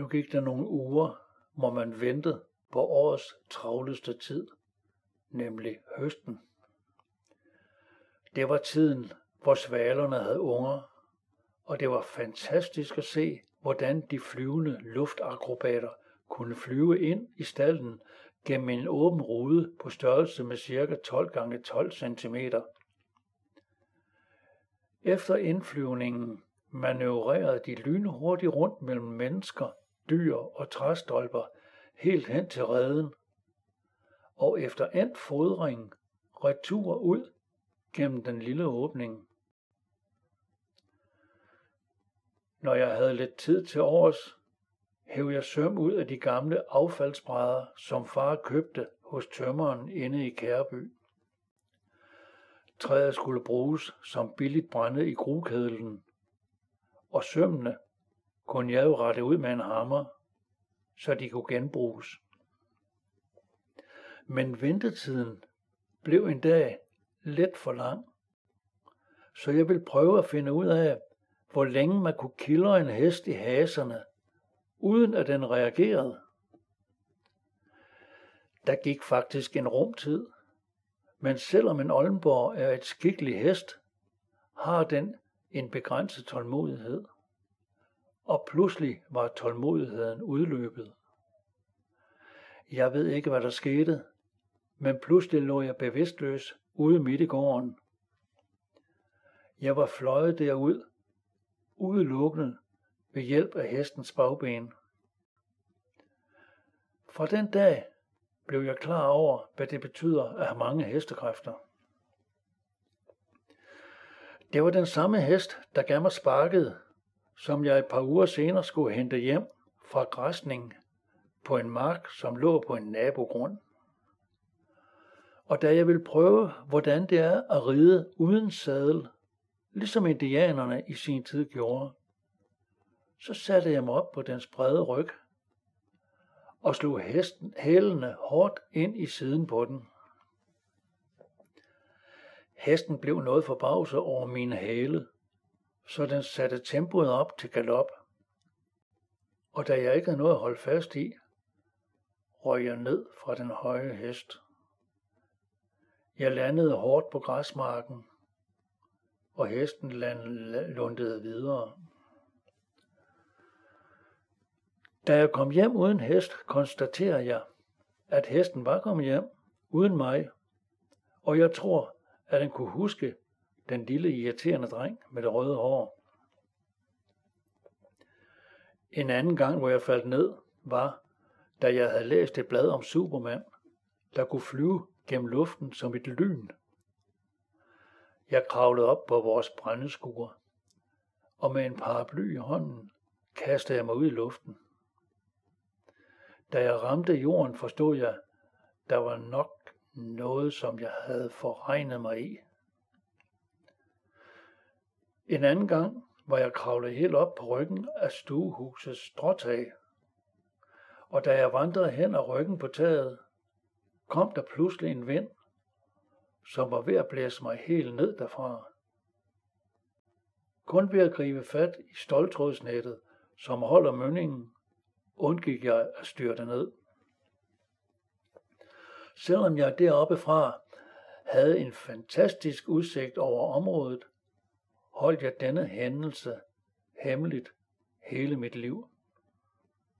Nu gik der nogle uger, hvor man ventede på årets travleste tid, nemlig høsten. Det var tiden, hvor svalerne havde unger, og det var fantastisk at se, hvordan de flyvende luftakrobater kunne flyve ind i stallen gennem en åben rude på størrelse med ca. 12 x 12 cm. Efter indflyvningen manøvrerede de lynhurtigt rundt mellem mennesker, dyr og træstolper helt hen til reden, og efter endt fodring retur ud gennem den lille åbning. Når jeg havde lidt tid til overs, hæv jeg søm ud af de gamle affaldsbrædder, som far købte hos tømmeren inde i Kærby. Træet skulle bruges som billigt brænde i grukedlen, og sømmene kunne jeg jo rette ud med en hammer, så de kunne genbruges. Men ventetiden blev en dag lidt for lang, så jeg ville prøve at finde ud af, hvor længe man kunne kildre en hest i haserne, uden at den reagerede. Der gik faktisk en rumtid, men selvom en Oldenborg er et skikkelig hest, har den en begrænset tålmodighed. Og pludselig var tålmodigheden udløbet. Jeg ved ikke, hvad der skete, men pludselig lå jeg bevidstløs ude midt i gården. Jeg var fløjet derud, udelukkende ved hjælp af hestens bagben. Fra den dag blev jeg klar over, hvad det betyder at have mange hestekræfter. Det var den samme hest, der gav mig sparket, som jeg et par uger senere skulle hente hjem fra græsning på en mark, som lå på en nabogrund. Og da jeg ville prøve, hvordan det er at ride uden sadel, ligesom indianerne i sin tid gjorde, så satte jeg mig op på dens brede ryg og slog hesten hælene hårdt ind i siden på den. Hesten blev noget forbavset over min hæle, så den satte tempoet op til galop. Og da jeg ikke havde noget at holde fast i, røg jeg ned fra den høje hest. Jeg landede hårdt på græsmarken, og hesten lundede videre. Da jeg kom hjem uden hest, konstaterede jeg, at hesten var kommet hjem uden mig, og jeg tror, at den kunne huske den lille irriterende dreng med det røde hår. En anden gang, hvor jeg faldt ned, var, da jeg havde læst et blad om Superman, der kunne flyve gennem luften som et lyn. Jeg kravlede op på vores brændeskuer, og med en paraply i hånden kastede jeg mig ud i luften. Da jeg ramte jorden, forstod jeg, der var nok noget, som jeg havde forregnet mig i. En anden gang var jeg kravlet helt op på ryggen af stuehusets stråtag. Og da jeg vandrede hen ad ryggen på taget, kom der pludselig en vind, som var ved at blæse mig helt ned derfra. Kun ved at gribe fat i stoltrådsnettet, som holder mønningen, undgik jeg at styrte ned. Selvom jeg deroppe fra havde en fantastisk udsigt over området, holdt jeg denne hændelse hemmeligt hele mit liv.